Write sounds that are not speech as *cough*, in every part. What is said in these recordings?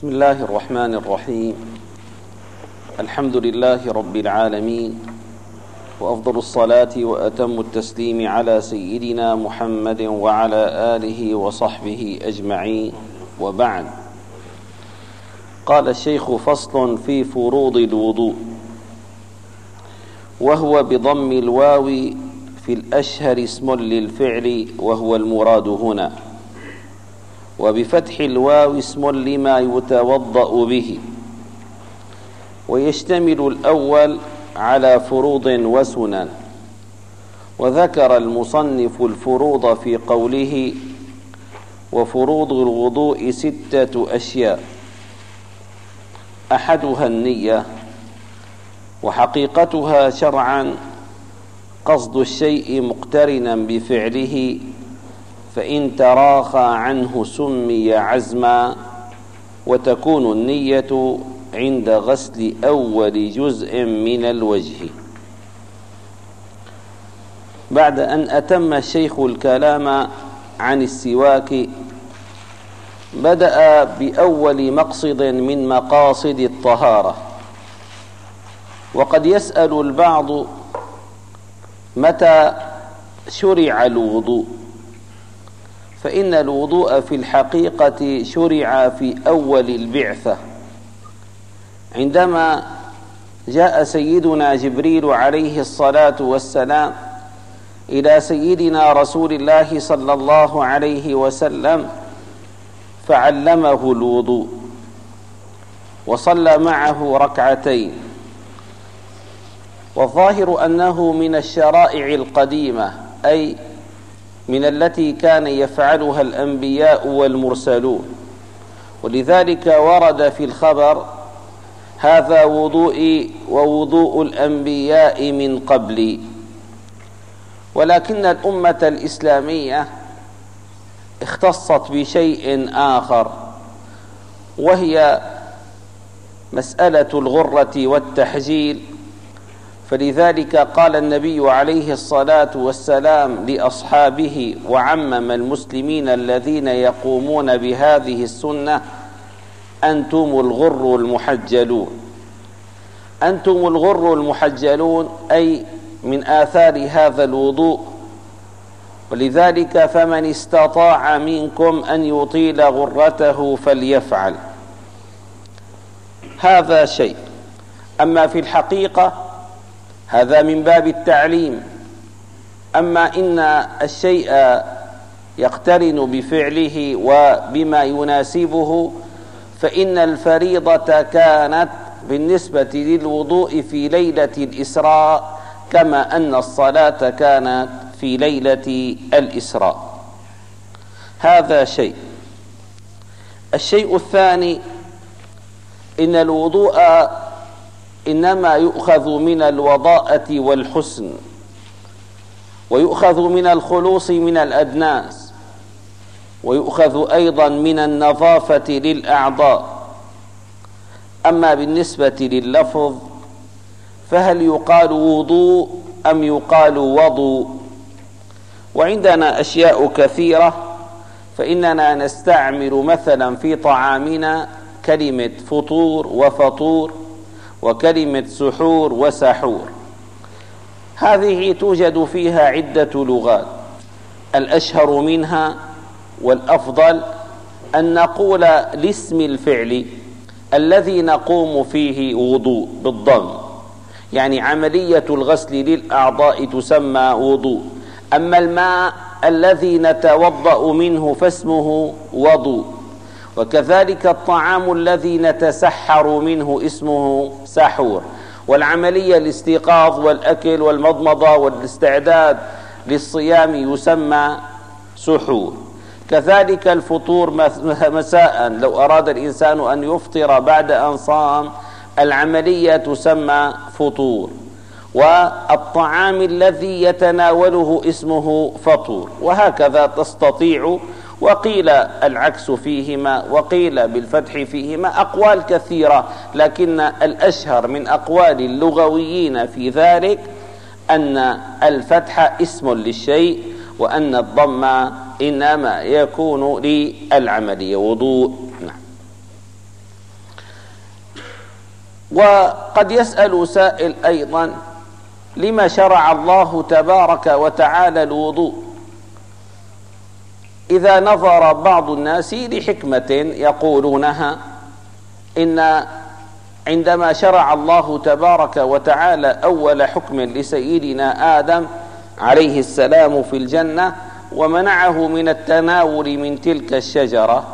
بسم الله الرحمن الرحيم. الحمد لله رب العالمين. وأفضل الصلاة وأتم التسليم على سيدنا محمد وعلى آله وصحبه أجمعين. وبعد. قال الشيخ فصل في فروض الوضوء. وهو بضم الواو في الأشهر اسم للفعل وهو المراد هنا. وبفتح الواو اسم لما يتوضأ به. ويشتمل الأول على فروض وسنن. وذكر المصنف الفروض في قوله وفروض الوضوء ستة أشياء. أحدها النية وحقيقتها شرعا قصد الشيء مقترنا بفعله فإن تراخى عنه سمي عزما وتكون النية عند غسل أول جزء من الوجه. بعد أن أتم الشيخ الكلام عن السواك بدأ بأول مقصد من مقاصد الطهارة. وقد يسأل البعض متى شرع الوضوء. فإن الوضوء في الحقيقة شرع في أول البعثة. عندما جاء سيدنا جبريل عليه الصلاة والسلام إلى سيدنا رسول الله صلى الله عليه وسلم فعلمه الوضوء وصلى معه ركعتين. والظاهر أنه من الشرائع القديمة أي من التي كان يفعلها الأنبياء والمرسلون. ولذلك ورد في الخبر هذا وضوئي ووضوء الأنبياء من قبلي. ولكن الأمة الإسلامية اختصت بشيء آخر وهي مسألة الغرة والتحجيل. فلذلك قال النبي عليه الصلاة والسلام لأصحابه وعمم المسلمين الذين يقومون بهذه السنة أنتم الغر المحجلون. أنتم الغر المحجلون أي من آثار هذا الوضوء. ولذلك فمن استطاع منكم أن يطيل غرته فليفعل. هذا شيء. أما في الحقيقة هذا من باب التعليم. أما إن الشيء يقترن بفعله وبما يناسبه فإن الفريضة كانت بالنسبة للوضوء في ليلة الإسراء كما أن الصلاة كانت في ليلة الإسراء. هذا شيء. الشيء الثاني إن الوضوء إنما يؤخذ من الوضاءة والحسن ويؤخذ من الخلوص من الأدناس ويؤخذ أيضا من النظافة للأعضاء. أما بالنسبة لللفظ فهل يقال وضوء أم يقال وضوء؟ وعندنا أشياء كثيرة فإننا نستعمل مثلا في طعامنا كلمة فطور وفطور وكلمة سحور وسحور. هذه توجد فيها عدة لغات. الأشهر منها والأفضل أن نقول لاسم الفعل الذي نقوم فيه وضوء بالضم. يعني عملية الغسل للأعضاء تسمى وضوء. أما الماء الذي نتوضأ منه فاسمه وضوء. وكذلك الطعام الذي نتسحر منه اسمه سحور والعملية الاستيقاظ والأكل والمضمضة والاستعداد للصيام يسمى سحور. كذلك الفطور مساء لو أراد الإنسان أن يفطر بعد أن صام العملية تسمى فطور. والطعام الذي يتناوله اسمه فطور. وهكذا تستطيع وقيل العكس فيهما وقيل بالفتح فيهما أقوال كثيرة لكن الأشهر من أقوال اللغويين في ذلك أن الفتح اسم للشيء وأن الضم إنما يكون للعملية وضوء. نعم. وقد يسأل سائل أيضا لما شرع الله تبارك وتعالى الوضوء؟ إذا نظر بعض الناس لحكمة يقولونها إن عندما شرع الله تبارك وتعالى أول حكم لسيدنا آدم عليه السلام في الجنة ومنعه من التناول من تلك الشجرة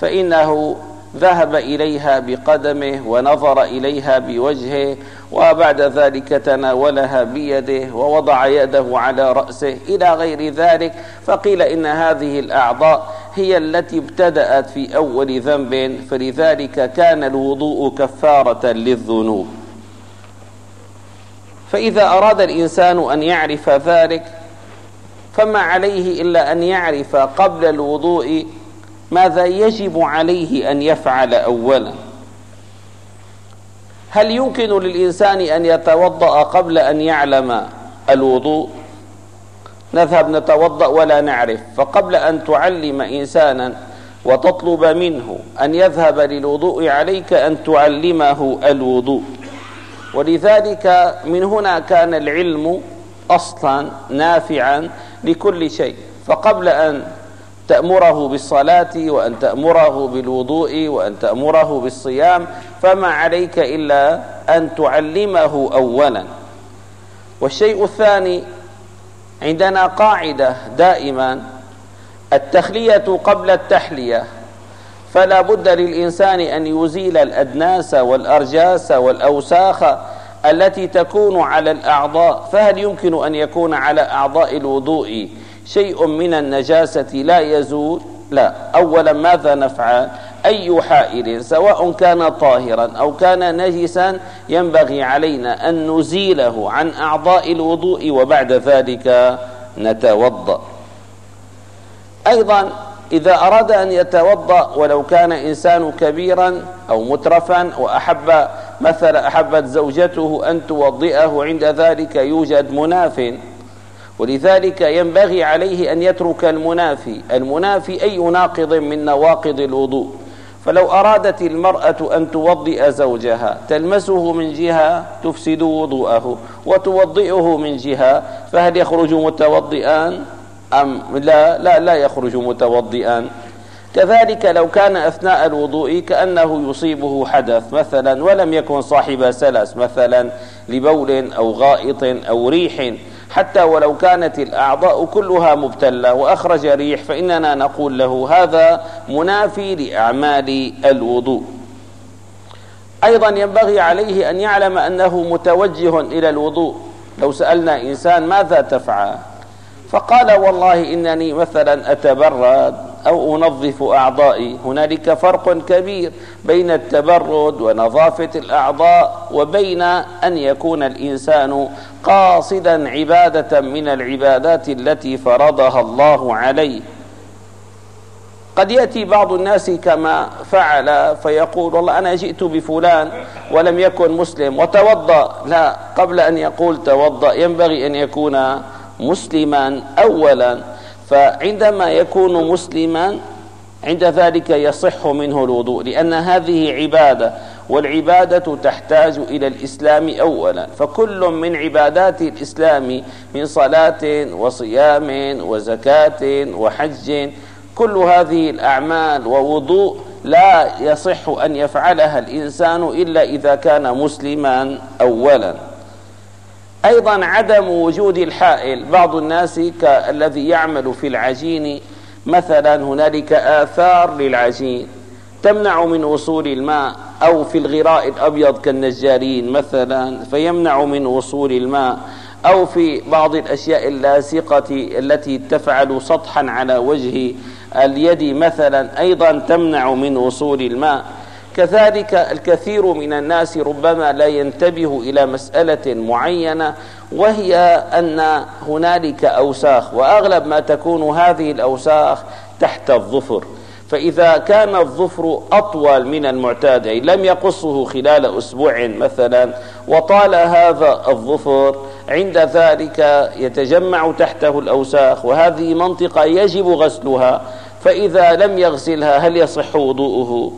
فإنه ذهب إليها بقدمه ونظر إليها بوجهه وبعد ذلك تناولها بيده ووضع يده على رأسه إلى غير ذلك فقيل إن هذه الأعضاء هي التي ابتدأت في أول ذنب فلذلك كان الوضوء كفارة للذنوب. فإذا أراد الإنسان أن يعرف ذلك فما عليه إلا أن يعرف قبل الوضوء ماذا يجب عليه أن يفعل أولا؟ هل يمكن للإنسان أن يتوضأ قبل أن يعلم الوضوء؟ نذهب نتوضأ ولا نعرف فقبل أن تعلم إنسانا وتطلب منه أن يذهب للوضوء عليك أن تعلمه الوضوء. ولذلك من هنا كان العلم أصلا نافعا لكل شيء فقبل أن تأمره بالصلاة وأن تأمره بالوضوء وأن تأمره بالصيام فما عليك إلا أن تعلمه أولا. والشيء الثاني عندنا قاعدة دائما التخلية قبل التحلية. فلا بد للإنسان أن يزيل الأدناس والأرجاس والأوساخ التي تكون على الأعضاء. فهل يمكن أن يكون على أعضاء الوضوء؟ شيء من النجاسة لا يزول. لا. أولا ماذا نفعل؟ أي حائل سواء كان طاهرا أو كان نجسا ينبغي علينا أن نزيله عن أعضاء الوضوء وبعد ذلك نتوضأ. أيضا إذا أراد أن يتوضأ ولو كان إنسان كبيرا أو مترفا وأحب مثلا أحبت زوجته أن توضئه عند ذلك يوجد مناف. ولذلك ينبغي عليه أن يترك المنافي. المنافي أي ناقض من نواقض الوضوء. فلو أرادت المرأة أن توضئ زوجها تلمسه من جهة تفسد وضوءه وتوضئه من جهة فهل يخرج متوضئان؟ أم لا لا لا يخرج متوضئا كذلك لو كان أثناء الوضوء كأنه يصيبه حدث مثلا ولم يكن صاحب سلس مثلا لبول أو غائط أو ريح حتى ولو كانت الأعضاء كلها مبتلة وأخرج ريح فإننا نقول له هذا منافي لأعمال الوضوء. أيضا ينبغي عليه أن يعلم أنه متوجه إلى الوضوء. لو سألنا إنسان ماذا تفعل؟ فقال والله إنني مثلا أتبرد أو أنظف أعضائي. هنالك فرق كبير بين التبرد ونظافة الأعضاء وبين أن يكون الإنسان قاصدا عبادة من العبادات التي فرضها الله عليه. قد يأتي بعض الناس كما فعل فيقول والله أنا جئت بفلان ولم يكن مسلم وتوضأ. لا قبل أن يقول توضأ ينبغي أن يكون مسلما أولا فعندما يكون مسلما عند ذلك يصح منه الوضوء لأن هذه عبادة والعبادة تحتاج إلى الإسلام أولا. فكل من عبادات الإسلام من صلاة وصيام وزكاة وحج كل هذه الأعمال ووضوء لا يصح أن يفعلها الإنسان إلا إذا كان مسلما أولا. أيضا عدم وجود الحائل. بعض الناس كالذي يعمل في العجين مثلا هنالك آثار للعجين. تمنع من وصول الماء أو في الغراء الأبيض كالنجارين مثلا. فيمنع من وصول الماء أو في بعض الأشياء اللاصقة التي تفعل سطحا على وجه اليد مثلا. أيضا تمنع من وصول الماء. كذلك الكثير من الناس ربما لا ينتبه إلى مسألة معينة وهي أن هنالك أوساخ وأغلب ما تكون هذه الأوساخ تحت الظفر. فإذا كان الظفر أطول من المعتاد أي لم يقصه خلال أسبوع مثلا وطال هذا الظفر عند ذلك يتجمع تحته الأوساخ وهذه منطقة يجب غسلها. فإذا لم يغسلها هل يصح وضوءه؟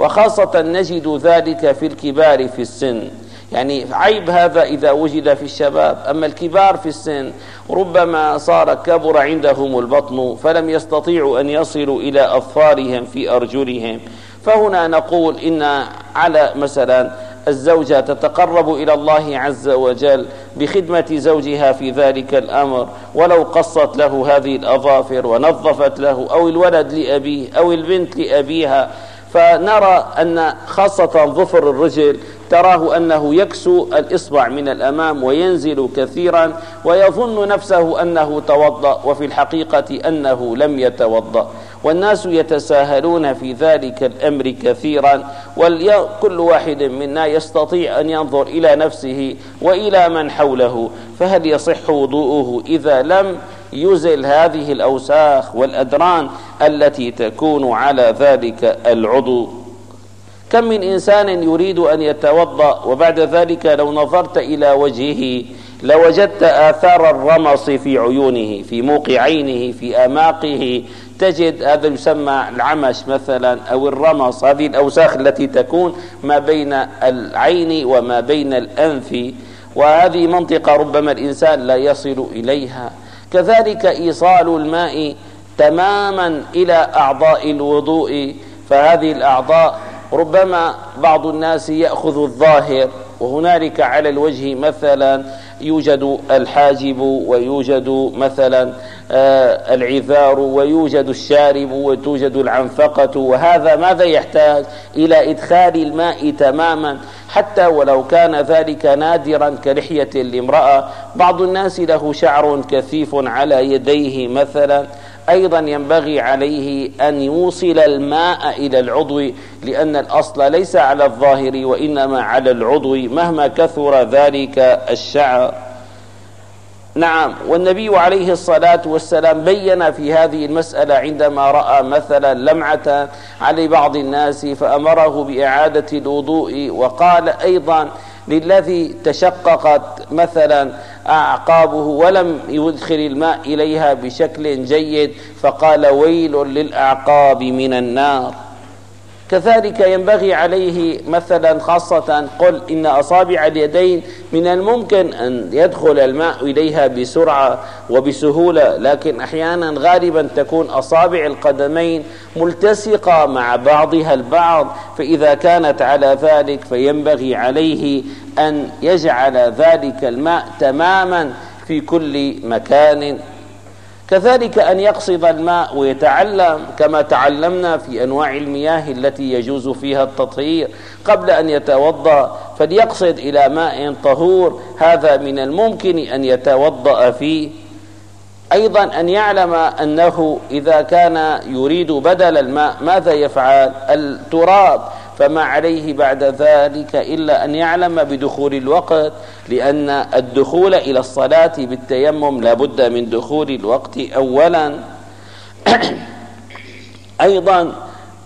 وخاصة نجد ذلك في الكبار في السن. يعني عيب هذا إذا وجد في الشباب. أما الكبار في السن ربما صار كبر عندهم البطن فلم يستطيعوا أن يصلوا إلى أظفارهم في أرجلهم. فهنا نقول إن على مثلا الزوجة تتقرب إلى الله عز وجل بخدمة زوجها في ذلك الأمر. ولو قصت له هذه الأظافر ونظفت له أو الولد لأبيه أو البنت لأبيها فنرى أن خاصة ظفر الرجل تراه أنه يكسو الإصبع من الأمام وينزل كثيرا ويظن نفسه أنه توضأ وفي الحقيقة أنه لم يتوضأ. والناس يتساهلون في ذلك الأمر كثيرا وكل واحد منا يستطيع أن ينظر إلى نفسه وإلى من حوله فهل يصح وضوءه إذا لم يزل هذه الأوساخ والأدران التي تكون على ذلك العضو؟ كم من إنسان يريد أن يتوضأ وبعد ذلك لو نظرت إلى وجهه لوجدت آثار الرمص في عيونه في موقعينه في أماقه تجد هذا يسمى العمش مثلا أو الرمص هذه الأوساخ التي تكون ما بين العين وما بين الأنف. وهذه منطقة ربما الإنسان لا يصل إليها. كذلك إيصال الماء تماما إلى أعضاء الوضوء. فهذه الأعضاء ربما بعض الناس يأخذ الظاهر وهنالك على الوجه مثلا يوجد الحاجب ويوجد مثلا آه، العذار ويوجد الشارب وتوجد العنفقة وهذا ماذا يحتاج؟ إلى إدخال الماء تماما. حتى ولو كان ذلك نادرا كلحية الامرأة بعض الناس له شعر كثيف على يديه مثلا. أيضا ينبغي عليه أن يوصل الماء إلى العضو لأن الأصل ليس على الظاهر وإنما على العضو مهما كثر ذلك الشعر. نعم والنبي عليه الصلاة والسلام بين في هذه المسألة عندما رأى مثلا لمعة على بعض الناس فأمره بإعادة الوضوء وقال أيضا للذي تشققت مثلا أعقابه ولم يدخل الماء إليها بشكل جيد فقال ويل للأعقاب من النار. كذلك ينبغي عليه مثلا خاصة قل إن أصابع اليدين من الممكن أن يدخل الماء إليها بسرعة وبسهولة لكن أحيانا غالبا تكون أصابع القدمين ملتصقة مع بعضها البعض فإذا كانت على ذلك فينبغي عليه أن يجعل ذلك الماء تماما في كل مكان. كذلك أن يقصد الماء ويتعلم كما تعلمنا في أنواع المياه التي يجوز فيها التطهير قبل أن يتوضأ فليقصد إلى ماء طهور هذا من الممكن أن يتوضأ فيه. أيضا أن يعلم أنه إذا كان يريد بدل الماء ماذا يفعل؟ التراب. فما عليه بعد ذلك إلا أن يعلم بدخول الوقت لأن الدخول إلى الصلاة بالتيمم لابد من دخول الوقت أولا. *coughs* أيضا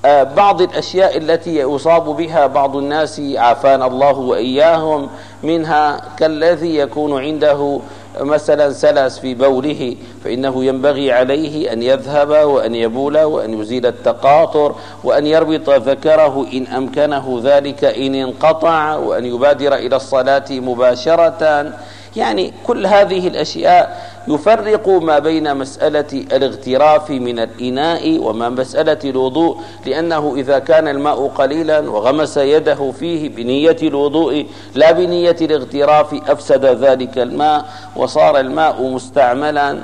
آه، بعض الأشياء التي يصاب بها بعض الناس عافانا الله وإياهم منها كالذي يكون عنده مثلا سلس في بوله فإنه ينبغي عليه أن يذهب وأن يبول وأن يزيل التقاطر وأن يربط ذكره إن أمكنه ذلك إن انقطع وأن يبادر إلى الصلاة مباشرة. يعني كل هذه الأشياء يفرق ما بين مسألة الاغتراف من الإناء وما مسألة الوضوء لأنه إذا كان الماء قليلا وغمس يده فيه بنية الوضوء لا بنية الاغتراف أفسد ذلك الماء وصار الماء مستعملا.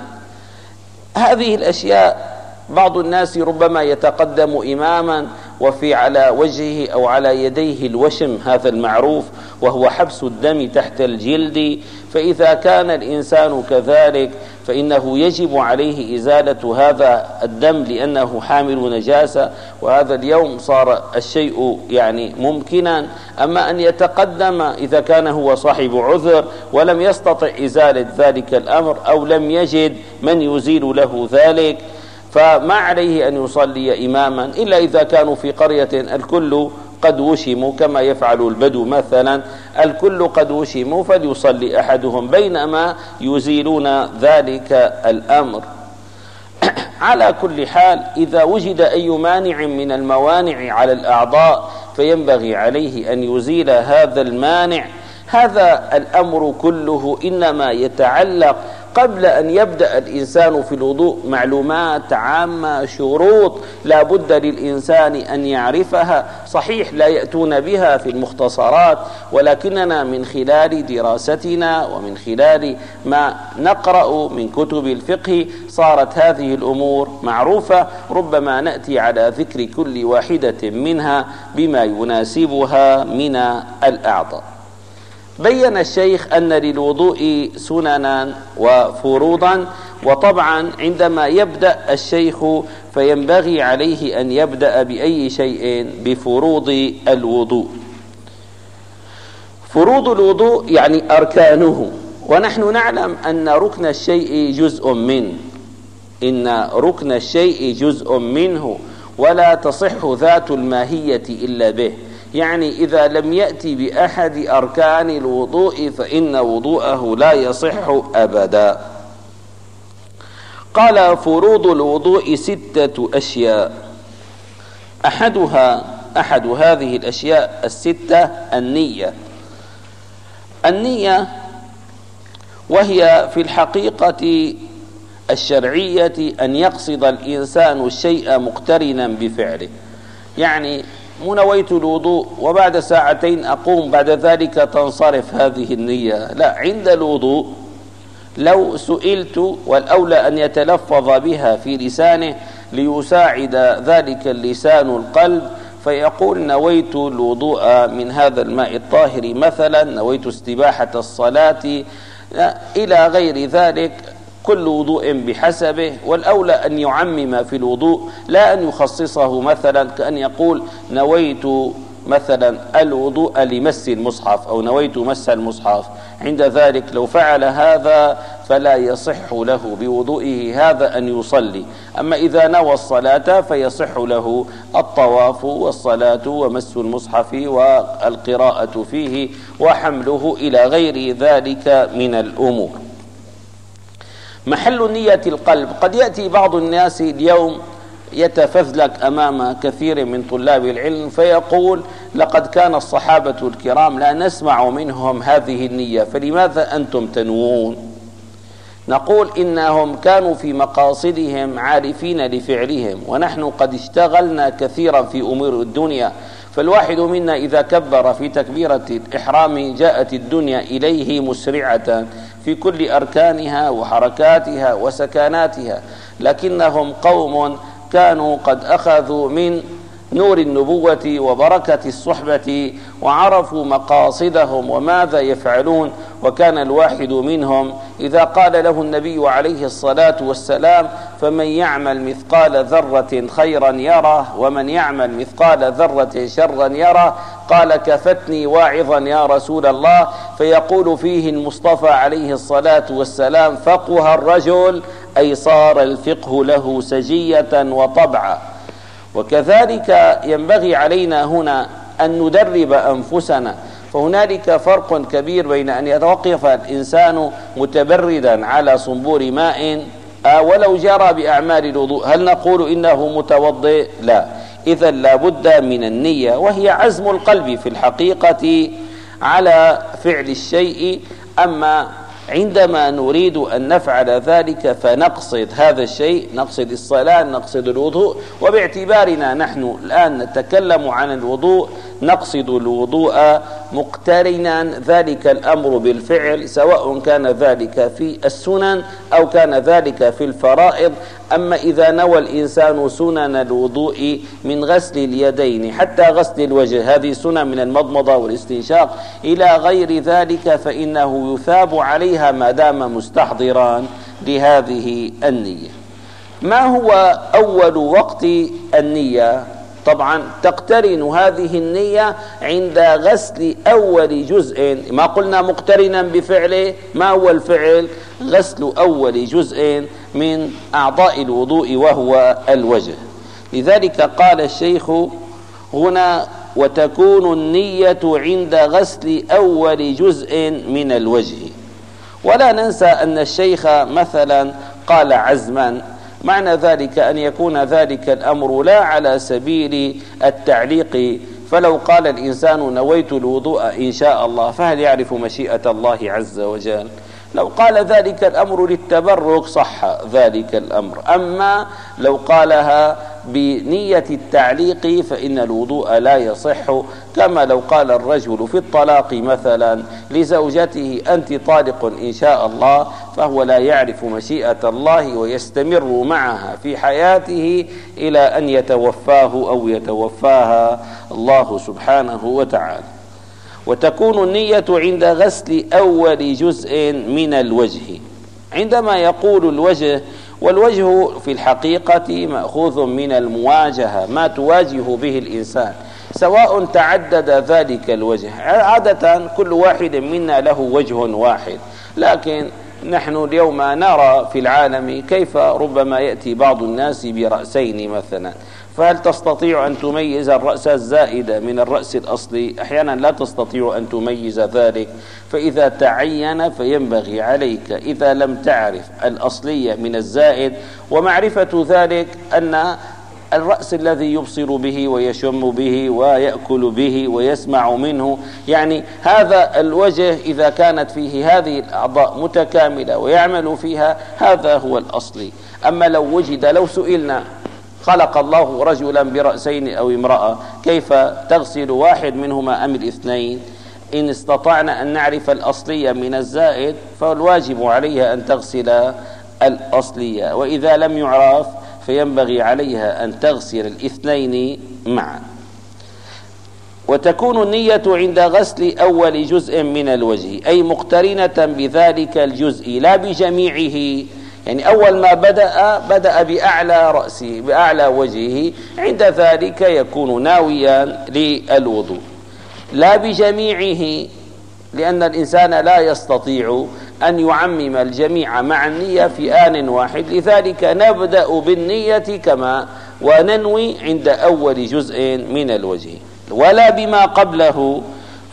هذه الأشياء بعض الناس ربما يتقدم إماما وفي على وجهه أو على يديه الوشم هذا المعروف وهو حبس الدم تحت الجلد. فإذا كان الإنسان كذلك فإنه يجب عليه إزالة هذا الدم لأنه حامل نجاسة. وهذا اليوم صار الشيء يعني ممكنا. أما أن يتقدم إذا كان هو صاحب عذر ولم يستطع إزالة ذلك الأمر أو لم يجد من يزيل له ذلك فما عليه أن يصلي إماما إلا إذا كانوا في قرية الكل قد وشموا كما يفعل البدو مثلا الكل قد وشموا فليصلي أحدهم بينما يزيلون ذلك الأمر. *coughs* على كل حال إذا وجد أي مانع من الموانع على الأعضاء فينبغي عليه أن يزيل هذا المانع. هذا الأمر كله إنما يتعلق قبل أن يبدأ الإنسان في الوضوء معلومات عامة شروط لا بد للإنسان أن يعرفها. صحيح لا يأتون بها في المختصرات ولكننا من خلال دراستنا ومن خلال ما نقرأ من كتب الفقه صارت هذه الأمور معروفة. ربما نأتي على ذكر كل واحدة منها بما يناسبها من الأعضاء. بين الشيخ أن للوضوء سننا وفروضا وطبعا عندما يبدأ الشيخ فينبغي عليه أن يبدأ بأي شيء بفروض الوضوء. فروض الوضوء يعني أركانه. ونحن نعلم أن ركن الشيء جزء منه إن ركن الشيء جزء منه ولا تصح ذات الماهية إلا به. يعني إذا لم يأتي بأحد أركان الوضوء فإن وضوءه لا يصح أبدا. قال فروض الوضوء ستة أشياء. أحدها أحد هذه الأشياء الستة النية. النية وهي في الحقيقة الشرعية أن يقصد الإنسان الشيء مقترنا بفعله. يعني مو نويت الوضوء وبعد ساعتين أقوم بعد ذلك تنصرف هذه النية. لا عند الوضوء لو سئلت والأولى أن يتلفظ بها في لسانه ليساعد ذلك اللسان القلب فيقول نويت الوضوء من هذا الماء الطاهر مثلا نويت استباحة الصلاة إلى غير ذلك. كل وضوء بحسبه والأولى أن يعمم في الوضوء لا أن يخصصه مثلا كأن يقول نويت مثلا الوضوء لمس المصحف أو نويت مس المصحف. عند ذلك لو فعل هذا فلا يصح له بوضوئه هذا أن يصلي. أما إذا نوى الصلاة فيصح له الطواف والصلاة ومس المصحف والقراءة فيه وحمله إلى غير ذلك من الأمور. محل نية القلب. قد يأتي بعض الناس اليوم يتفذلك أمام كثير من طلاب العلم فيقول لقد كان الصحابة الكرام لا نسمع منهم هذه النية فلماذا أنتم تنوون؟ نقول إنهم كانوا في مقاصدهم عارفين لفعلهم ونحن قد اشتغلنا كثيرا في أمور الدنيا فالواحد منا إذا كبر في تكبيرة الإحرام جاءت الدنيا إليه مسرعة. في كل أركانها وحركاتها وسكناتها لكنهم قوم كانوا قد أخذوا من نور النبوة وبركة الصحبة وعرفوا مقاصدهم وماذا يفعلون وكان الواحد منهم. إذا قال له النبي عليه الصلاة والسلام فمن يعمل مثقال ذرة خيرا يره ومن يعمل مثقال ذرة شرا يره قال كفتني واعظا يا رسول الله فيقول فيه المصطفى عليه الصلاة والسلام فقه الرجل أي صار الفقه له سجية وطبعا وكذلك ينبغي علينا هنا أن ندرب أنفسنا فهنالك فرق كبير بين أن يتوقف الإنسان متبردا على صنبور ماء آه، ولو جرى بأعمال الوضوء. هل نقول إنه متوضئ؟ لا. إذا لابد من النية وهي عزم القلب في الحقيقة على فعل الشيء. أما عندما نريد أن نفعل ذلك فنقصد هذا الشيء نقصد الصلاة نقصد الوضوء. وباعتبارنا نحن الآن نتكلم عن الوضوء نقصد الوضوء مقترنا ذلك الأمر بالفعل سواء كان ذلك في السنن أو كان ذلك في الفرائض. أما إذا نوى الإنسان سنن الوضوء من غسل اليدين حتى غسل الوجه هذه سنن من المضمضة والاستنشاق إلى غير ذلك فإنه يثاب عليها ما دام مستحضرا لهذه النية. ما هو أول وقت النية؟ طبعا تقترن هذه النية عند غسل أول جزء. ما قلنا مقترنا بفعله ما هو الفعل؟ غسل أول جزء من أعضاء الوضوء وهو الوجه. لذلك قال الشيخ هنا وتكون النية عند غسل أول جزء من الوجه ولا ننسى أن الشيخ مثلا قال عزما معنى ذلك أن يكون ذلك الأمر لا على سبيل التعليق. فلو قال الإنسان نويت الوضوء إن شاء الله فهل يعرف مشيئة الله عز وجل؟ لو قال ذلك الأمر للتبرك صح ذلك الأمر. أما لو قالها بنية التعليق فإن الوضوء لا يصح كما لو قال الرجل في الطلاق مثلا لزوجته أنت طالق إن شاء الله فهو لا يعرف مشيئة الله ويستمر معها في حياته إلى أن يتوفاه أو يتوفاها الله سبحانه وتعالى. وتكون النية عند غسل أول جزء من الوجه. عندما يقول الوجه والوجه في الحقيقة مأخوذ من المواجهة ما تواجه به الإنسان سواء تعدد ذلك الوجه. عادة كل واحد منا له وجه واحد لكن نحن اليوم نرى في العالم كيف ربما يأتي بعض الناس برأسين مثلا. فهل تستطيع أن تميز الرأس الزائد من الرأس الأصلي؟ أحيانا لا تستطيع أن تميز ذلك فإذا تعين فينبغي عليك. إذا لم تعرف الأصلية من الزائد ومعرفة ذلك أن الرأس الذي يبصر به ويشم به ويأكل به ويسمع منه يعني هذا الوجه إذا كانت فيه هذه الأعضاء متكاملة ويعمل فيها هذا هو الأصلي. أما لو وجد لو سئلنا خلق الله رجلا برأسين أو امرأة. كيف تغسل واحد منهما أم الاثنين؟ إن استطعنا أن نعرف الأصلية من الزائد فالواجب عليها أن تغسل الأصلية. وإذا لم يعرف فينبغي عليها أن تغسل الاثنين معا. وتكون النية عند غسل أول جزء من الوجه أي مقترنة بذلك الجزء لا بجميعه. يعني أول ما بدأ بدأ بأعلى رأسه بأعلى وجهه. عند ذلك يكون ناويا للوضوء. لا بجميعه لأن الإنسان لا يستطيع أن يعمم الجميع مع النية في آن واحد. لذلك نبدأ بالنية كما وننوي عند أول جزء من الوجه. ولا بما قبله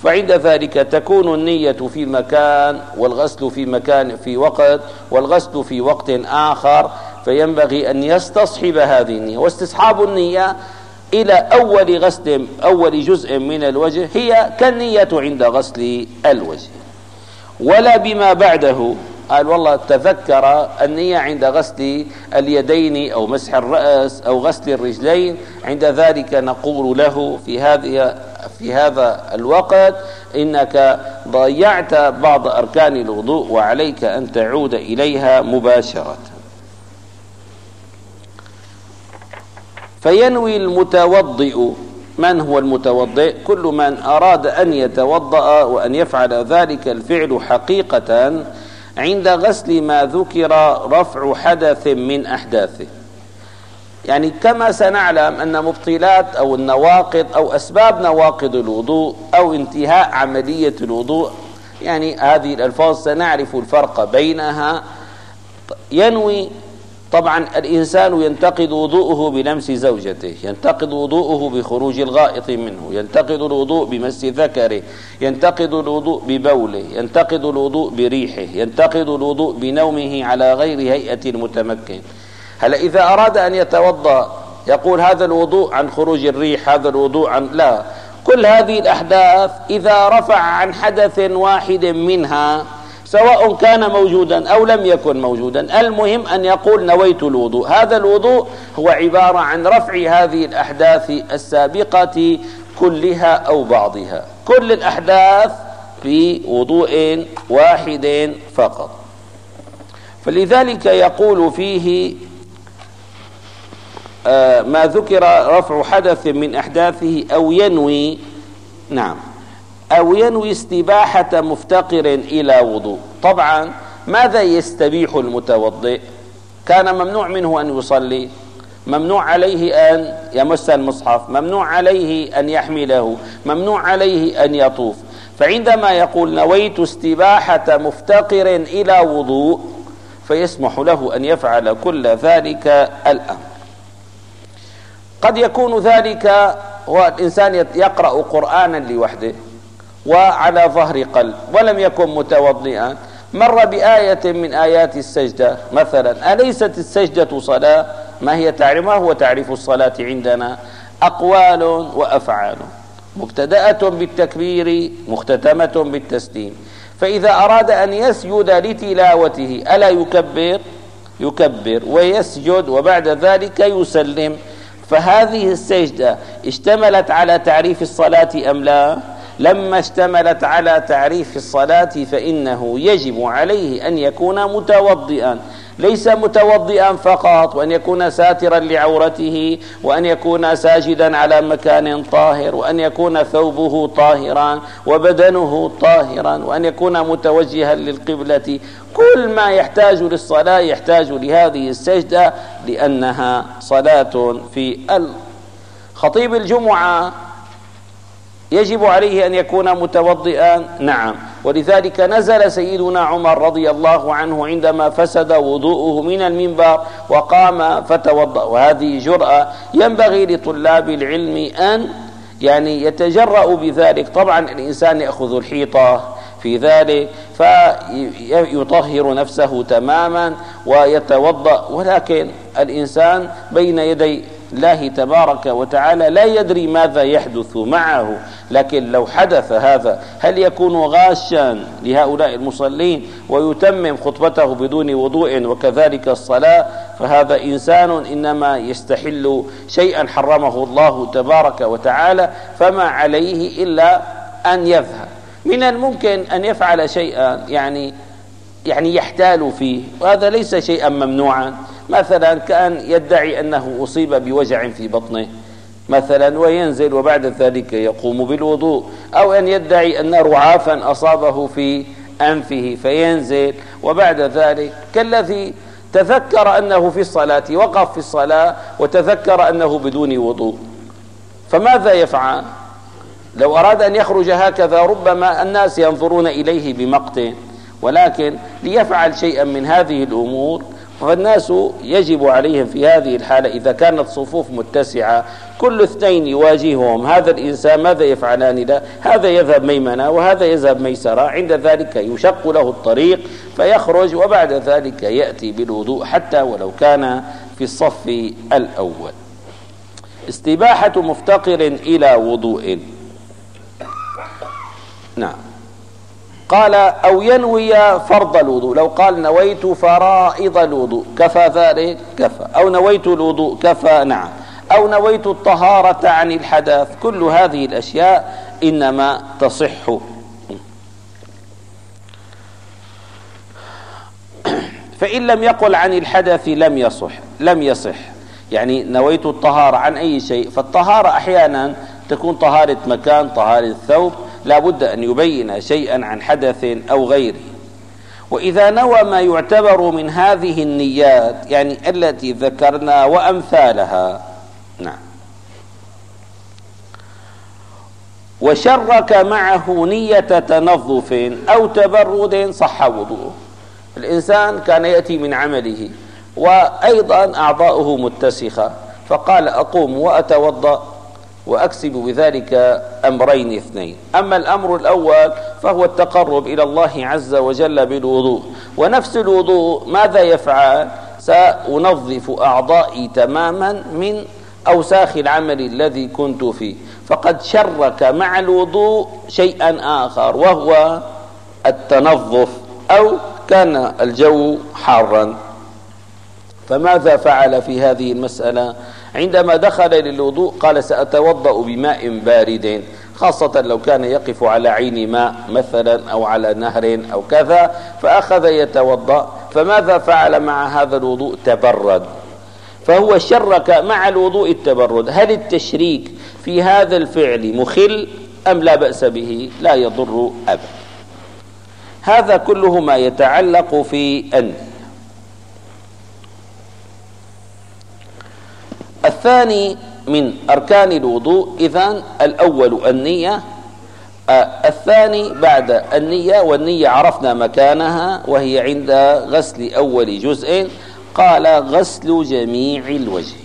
فعند ذلك تكون النية في مكان والغسل في مكان في وقت والغسل في وقت آخر فينبغي أن يستصحب هذه النية. واستصحاب النية إلى أول غسل أول جزء من الوجه هي كالنية عند غسل الوجه. ولا بما بعده قال والله تذكر النية عند غسل اليدين أو مسح الرأس أو غسل الرجلين. عند ذلك نقول له في هذه في هذا الوقت إنك ضيعت بعض أركان الوضوء وعليك أن تعود إليها مباشرة. فينوي المتوضئ. من هو المتوضئ؟ كل من أراد أن يتوضأ وأن يفعل ذلك الفعل حقيقة عند غسل ما ذكر رفع حدث من أحداثه. يعني كما سنعلم أن مبطلات أو النواقض أو أسباب نواقض الوضوء أو انتهاء عملية الوضوء يعني هذه الألفاظ سنعرف الفرق بينها ينوي طبعا الإنسان ينتقد وضوءه بلمس زوجته ينتقد وضوءه بخروج الغائط منه ينتقد الوضوء بمس ذكره ينتقد الوضوء ببوله ينتقد الوضوء بريحه ينتقد الوضوء بنومه على غير هيئة المتمكن. هلا إذا أراد أن يتوضأ يقول هذا الوضوء عن خروج الريح هذا الوضوء عن لا. كل هذه الأحداث إذا رفع عن حدث واحد منها سواء كان موجودا أو لم يكن موجودا. المهم أن يقول نويت الوضوء. هذا الوضوء هو عبارة عن رفع هذه الأحداث السابقة كلها أو بعضها. كل الأحداث في وضوء واحد فقط. فلذلك يقول فيه آه، ما ذكر رفع حدث من أحداثه أو ينوي. نعم. أو ينوي استباحة مفتقر إلى وضوء. طبعا ماذا يستبيح المتوضئ؟ كان ممنوع منه أن يصلي ممنوع عليه أن يمس المصحف ممنوع عليه أن يحمله ممنوع عليه أن يطوف. فعندما يقول نويت استباحة مفتقر إلى وضوء فيسمح له أن يفعل كل ذلك الأمر. قد يكون ذلك هو الإنسان يقرأ قرآنا لوحده. وعلى ظهر قلب ولم يكن متوضئا. مر بآية من آيات السجدة مثلا أليست السجدة صلاة؟ ما هي تعرف ما هو تعريف الصلاة عندنا. أقوال وأفعال. مبتدأة بالتكبير مختتمة بالتسليم. فإذا أراد أن يسجد لتلاوته ألا يكبر؟ يكبر ويسجد وبعد ذلك يسلم. فهذه السجدة اشتملت على تعريف الصلاة أم لا؟ لما اشتملت على تعريف الصلاة فإنه يجب عليه أن يكون متوضئا. ليس متوضئا فقط وأن يكون ساترا لعورته وأن يكون ساجدا على مكان طاهر وأن يكون ثوبه طاهرا وبدنه طاهرا وأن يكون متوجها للقبلة. كل ما يحتاج للصلاة يحتاج لهذه السجدة لأنها صلاة في خطيب الجمعة. يجب عليه أن يكون متوضئا. نعم. ولذلك نزل سيدنا عمر رضي الله عنه عندما فسد وضوءه من المنبر وقام فتوضأ. وهذه جرأة ينبغي لطلاب العلم أن يعني يتجرأ بذلك. طبعا الإنسان يأخذ الحيطة في ذلك فيطهر نفسه تماما ويتوضأ. ولكن الإنسان بين يدي الله تبارك وتعالى لا يدري ماذا يحدث معه. لكن لو حدث هذا هل يكون غاشا لهؤلاء المصلين ويتمم خطبته بدون وضوء وكذلك الصلاة؟ فهذا إنسان إنما يستحل شيئا حرمه الله تبارك وتعالى فما عليه إلا أن يذهب. من الممكن أن يفعل شيئا يعني يعني يحتال فيه. وهذا ليس شيئا ممنوعا. مثلا كأن يدعي أنه أصيب بوجع في بطنه مثلا وينزل وبعد ذلك يقوم بالوضوء أو أن يدعي أن رعافا أصابه في أنفه فينزل وبعد ذلك. كالذي تذكر أنه في الصلاة وقف في الصلاة وتذكر أنه بدون وضوء. فماذا يفعل؟ لو أراد أن يخرج هكذا ربما الناس ينظرون إليه بمقت ولكن ليفعل شيئا من هذه الأمور فالناس يجب عليهم في هذه الحالة إذا كانت صفوف متسعة كل اثنين يواجههم هذا الإنسان ماذا يفعلان له هذا يذهب ميمنة وهذا يذهب ميسرة عند ذلك يشق له الطريق فيخرج وبعد ذلك يأتي بالوضوء حتى ولو كان في الصف الأول. استباحة مفتقر إلى وضوء. نعم. قال أو ينوي فرض الوضوء. لو قال نويت فرائض الوضوء كفى ذلك؟ كفى. أو نويت الوضوء؟ كفى نعم. أو نويت الطهارة عن الحدث كل هذه الأشياء إنما تصح. *clears throat* فإن لم يقل عن الحدث لم يصح. لم يصح. يعني نويت الطهارة عن أي شيء. فالطهارة أحيانا تكون طهارة مكان طهارة ثوب لا بد أن يبين شيئا عن حدث أو غيره. وإذا نوى ما يعتبر من هذه النيات يعني التي ذكرنا وأمثالها نعم. وشرك معه نية تنظف أو تبرد صح وضوءه. الإنسان كان يأتي من عمله وأيضا أعضاؤه متسخة فقال أقوم وأتوضأ. وأكسب بذلك أمرين اثنين. أما الأمر الأول فهو التقرب إلى الله عز وجل بالوضوء. ونفس الوضوء ماذا يفعل؟ سأنظف أعضائي تماما من أوساخ العمل الذي كنت فيه. فقد شرك مع الوضوء شيئا آخر وهو التنظف أو كان الجو حارا. فماذا فعل في هذه المسألة؟ عندما دخل للوضوء قال سأتوضأ بماء بارد خاصة لو كان يقف على عين ماء مثلا أو على نهر أو كذا فأخذ يتوضأ. فماذا فعل مع هذا الوضوء؟ تبرد. فهو شرك مع الوضوء التبرد. هل التشريك في هذا الفعل مخل أم لا بأس به؟ لا يضر أبدا. هذا كله ما يتعلق في أن الثاني من أركان الوضوء إذن الأول النية آه، الثاني بعد النية والنية عرفنا مكانها وهي عند غسل أول جزء قال غسل جميع الوجه.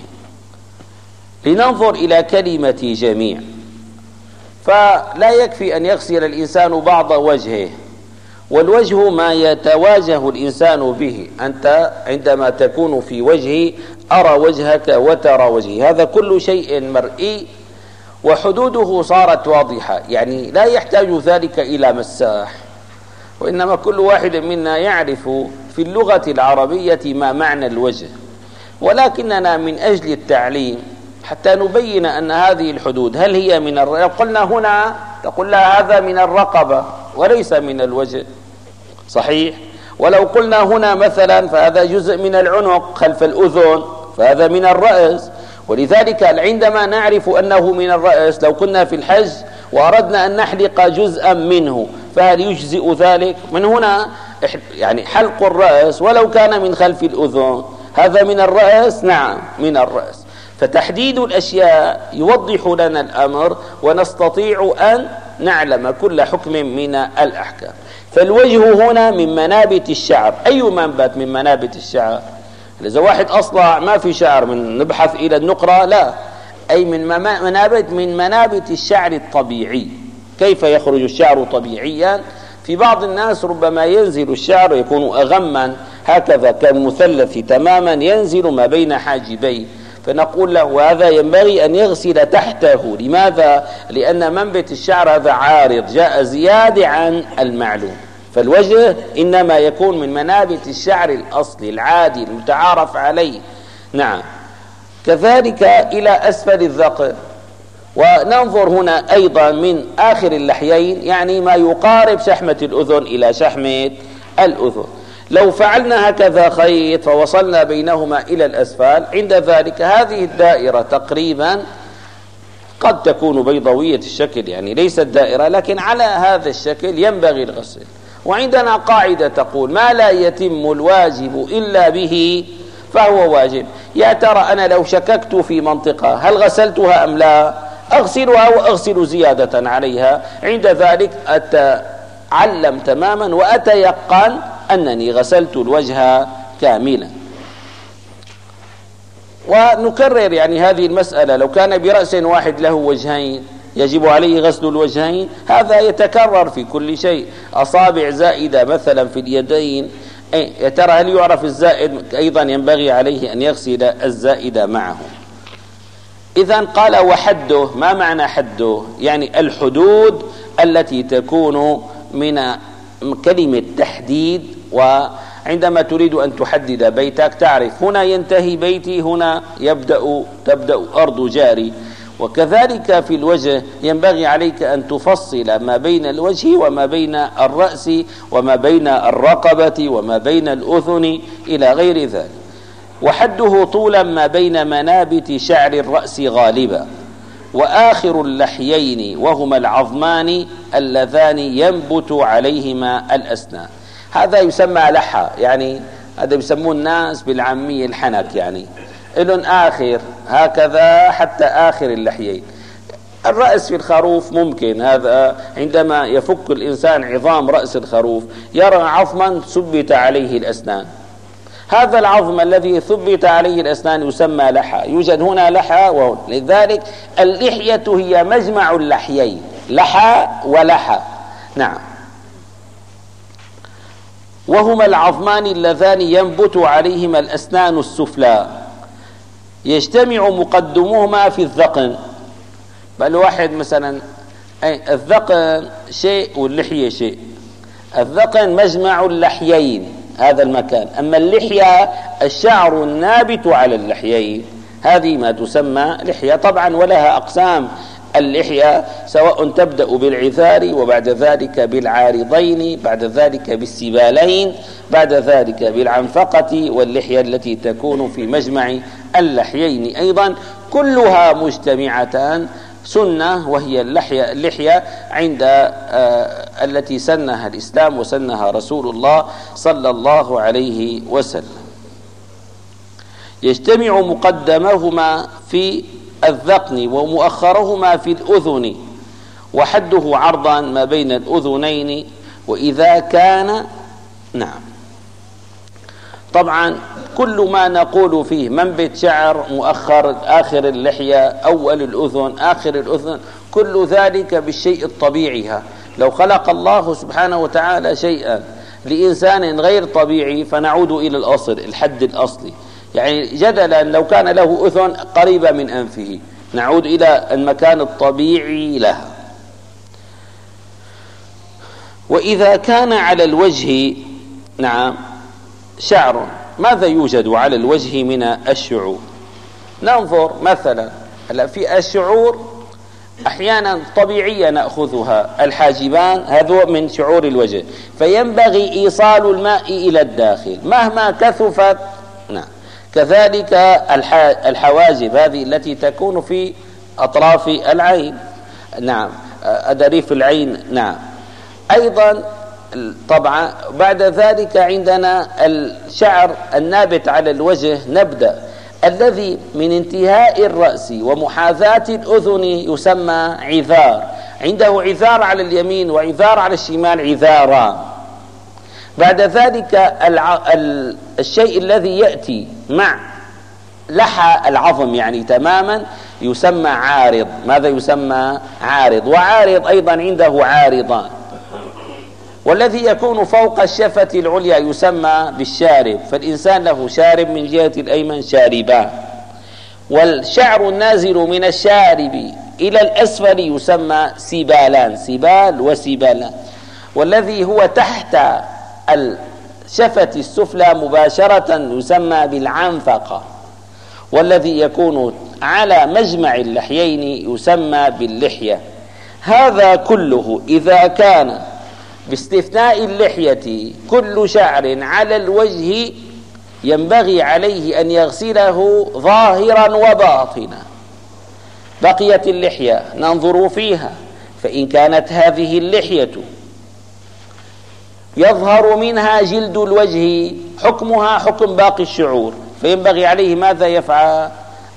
لننظر إلى كلمة جميع. فلا يكفي أن يغسل الإنسان بعض وجهه. والوجه ما يتواجه الإنسان به. أنت عندما تكون في وجهي أرى وجهك وترى وجهي. هذا كل شيء مرئي وحدوده صارت واضحة. يعني لا يحتاج ذلك إلى مساح. وإنما كل واحد منا يعرف في اللغة العربية ما معنى الوجه. ولكننا من أجل التعليم حتى نبين أن هذه الحدود هل هي من الر... لو قلنا هنا تقول لها هذا من الرقبة وليس من الوجه. صحيح. ولو قلنا هنا مثلا فهذا جزء من العنق خلف الأذن فهذا من الرأس. ولذلك عندما نعرف أنه من الرأس لو كنا في الحج وأردنا أن نحلق جزءا منه فهل يجزئ ذلك؟ من هنا يعني حلق الرأس ولو كان من خلف الأذن. هذا من الرأس؟ نعم من الرأس. فتحديد الأشياء يوضح لنا الأمر ونستطيع أن نعلم كل حكم من الأحكام. فالوجه هنا من منابت الشعر. أي منبت من منابت الشعر؟ إذا واحد أصلع ما في شعر من نبحث إلى النقرة لا. أي من منابت من منابت الشعر الطبيعي. كيف يخرج الشعر طبيعيا؟ في بعض الناس ربما ينزل الشعر يكون أغما. هكذا كالمثلث تماما ينزل ما بين حاجبيه. فنقول له هذا ينبغي أن يغسل تحته. لماذا؟ لأن منبت الشعر هذا عارض جاء زيادة عن المعلوم. فالوجه إنما يكون من منابت الشعر الأصلي العادي المتعارف عليه. نعم. كذلك إلى أسفل الذقن. وننظر هنا أيضا من آخر اللحيين يعني ما يقارب شحمة الأذن إلى شحمة الأذن. لو فعلنا هكذا خيط فوصلنا بينهما إلى الأسفل عند ذلك هذه الدائرة تقريبا قد تكون بيضوية الشكل يعني ليست دائرة لكن على هذا الشكل ينبغي الغسل. وعندنا قاعدة تقول ما لا يتم الواجب إلا به فهو واجب. يا ترى أنا لو شككت في منطقة هل غسلتها أم لا؟ أغسلها وأغسل زيادة عليها؟ عند ذلك أتعلم تماما وأتيقن أنني غسلت الوجه كاملا. ونكرر يعني هذه المسألة. لو كان برأس واحد له وجهين يجب عليه غسل الوجهين هذا يتكرر في كل شيء. أصابع زائدة مثلا في اليدين. يا ترى هل يعرف الزائد؟ أيضا ينبغي عليه أن يغسل الزائد معه. إذا قال وحده ما معنى حده؟ يعني الحدود التي تكون من كلمة تحديد وعندما تريد أن تحدد بيتك تعرف هنا ينتهي بيتي هنا يبدأ تبدأ أرض جاري. وكذلك في الوجه ينبغي عليك أن تفصل ما بين الوجه وما بين الرأس وما بين الرقبة وما بين الأذن إلى غير ذلك. وحده طولا ما بين منابت شعر الرأس غالبا. وآخر اللحيين وهما العظمان اللذان ينبت عليهما الأسنان. هذا يسمى لحى يعني هذا يسموه الناس بالعامية الحنك يعني. إلن آخر هكذا حتى آخر اللحيين. الرأس في الخروف ممكن هذا عندما يفك الإنسان عظام رأس الخروف يرى عظما ثبت عليه الأسنان. هذا العظم الذي ثبت عليه الأسنان يسمى لحى يوجد هنا لحى لذلك اللحية هي مجمع اللحيين لحى ولحى. نعم. وهما العظمان اللذان ينبت عليهما الأسنان السفلى. يجتمع مقدمهما في الذقن. بل واحد مثلا أي الذقن شيء واللحية شيء. الذقن مجمع اللحيين هذا المكان. أما اللحية الشعر النابت على اللحيين هذه ما تسمى لحية طبعا ولها أقسام. اللحية سواء تبدأ بالعثار وبعد ذلك بالعارضين بعد ذلك بالسبالين بعد ذلك بالعنفقة واللحية التي تكون في مجمع اللحيين أيضا. كلها مجتمعتان سنة وهي اللحية, اللحية عند آه التي سنها الإسلام وسنها رسول الله صلى الله عليه وسلم. يجتمع مقدمهما في الذقن ومؤخرهما في الأذن وحده عرضا ما بين الأذنين وإذا كان نعم. طبعا كل ما نقول فيه منبت شعر مؤخر آخر اللحية أول الأذن آخر الأذن كل ذلك بالشيء الطبيعي. لو خلق الله سبحانه وتعالى شيئا لإنسان غير طبيعي فنعود إلى الأصل الحد الأصلي. يعني جدلا لو كان له أذن قريبة من أنفه. نعود إلى المكان الطبيعي لها. وإذا كان على الوجه نعم شعر ماذا يوجد على الوجه من الشعور؟ ننظر مثلا هلا في الشعور أحيانا طبيعية نأخذها. الحاجبان هذا من شعور الوجه. فينبغي إيصال الماء إلى الداخل. مهما كثفت كذلك الحواجب هذه التي تكون في أطراف العين. نعم. أدريف العين. نعم. أيضا طبعا بعد ذلك عندنا الشعر النابت على الوجه نبدأ الذي من انتهاء الرأس ومحاذاة الأذن يسمى عذار. عنده عذار على اليمين وعذار على الشمال عذاران بعد ذلك. الشيء الذي يأتي مع لحى العظم يعني تماما يسمى عارض. ماذا يسمى عارض؟ وعارض أيضا عنده عارضان. والذي يكون فوق الشفة العليا يسمى بالشارب. فالإنسان له شارب من جهة الأيمن شاربان. والشعر النازل من الشارب إلى الأسفل يسمى سبالان سبال وسبالان والذي هو تحت الشفة السفلى مباشرة يسمى بالعنفقة والذي يكون على مجمع اللحيين يسمى باللحية. هذا كله إذا كان باستثناء اللحية كل شعر على الوجه ينبغي عليه أن يغسله ظاهرا وباطنا. بقيت اللحية ننظر فيها فإن كانت هذه اللحية يظهر منها جلد الوجه حكمها حكم باقي الشعور. فينبغي عليه ماذا يفعل؟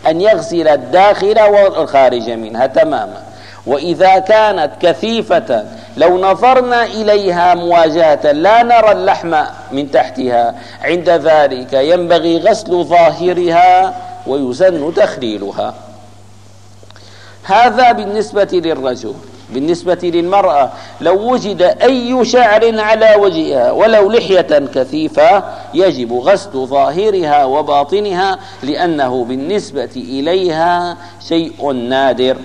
أن يغسل الداخل والخارج منها تماما. وإذا كانت كثيفة لو نظرنا إليها مواجهة لا نرى اللحم من تحتها. عند ذلك ينبغي غسل ظاهرها ويسن تخليلها. هذا بالنسبة للرجل. بالنسبة للمرأة لو وجد أي شعر على وجهها ولو لحية كثيفة يجب غسل ظاهرها وباطنها لأنه بالنسبة إليها شيء نادر.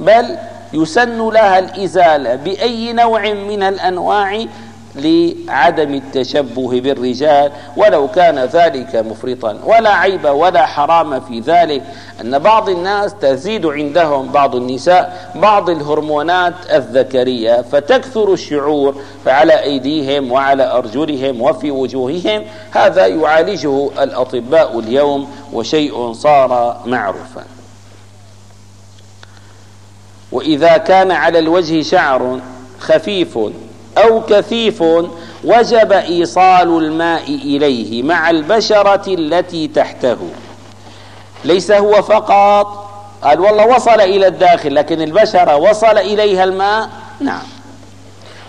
بل يسن لها الإزالة بأي نوع من الأنواع لعدم التشبه بالرجال ولو كان ذلك مفرطا. ولا عيب ولا حرام في ذلك أن بعض الناس تزيد عندهم بعض النساء بعض الهرمونات الذكرية فتكثر الشعور فعلى أيديهم وعلى أرجلهم وفي وجوههم. هذا يعالجه الأطباء اليوم وشيء صار معروفا. وإذا كان على الوجه شعر خفيف أو كثيف وجب إيصال الماء إليه مع البشرة التي تحته. ليس هو فقط. قال والله وصل إلى الداخل لكن البشرة وصل إليها الماء. نعم.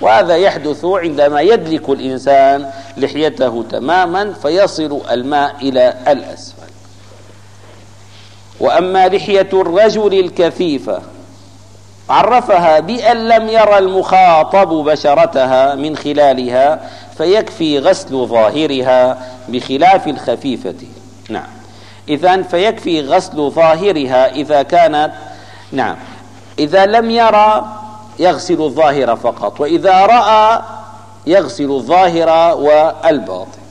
وهذا يحدث عندما يدلك الإنسان لحيته تماما فيصل الماء إلى الأسفل. وأما لحية الرجل الكثيفة عرفها بأن لم يرى المخاطب بشرتها من خلالها فيكفي غسل ظاهرها بخلاف الخفيفة. نعم. إذا فيكفي غسل ظاهرها إذا كانت نعم. إذا لم يرى يغسل الظاهر فقط وإذا رأى يغسل الظاهر والباطن.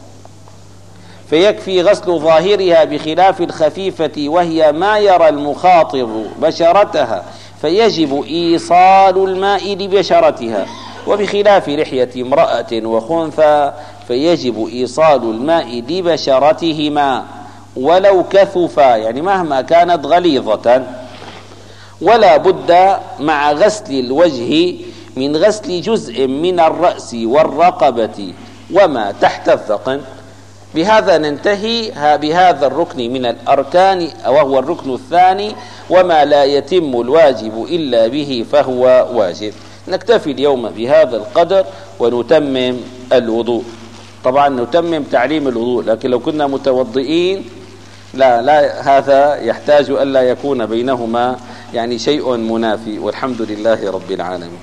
فيكفي غسل ظاهرها بخلاف الخفيفة وهي ما يرى المخاطب بشرتها فيجب إيصال الماء لبشرتها. وبخلاف لحية امرأة وخنثى فيجب إيصال الماء لبشرتهما. ولو كثفا يعني مهما كانت غليظة. ولا بد مع غسل الوجه من غسل جزء من الرأس والرقبة وما تحت الذقن بهذا ننتهي بهذا الركن من الأركان وهو الركن الثاني وما لا يتم الواجب إلا به فهو واجب. نكتفي اليوم بهذا القدر ونتمم الوضوء. طبعا نتمم تعليم الوضوء لكن لو كنا متوضئين لا لا هذا يحتاج ألا يكون بينهما يعني شيء منافي والحمد لله رب العالمين.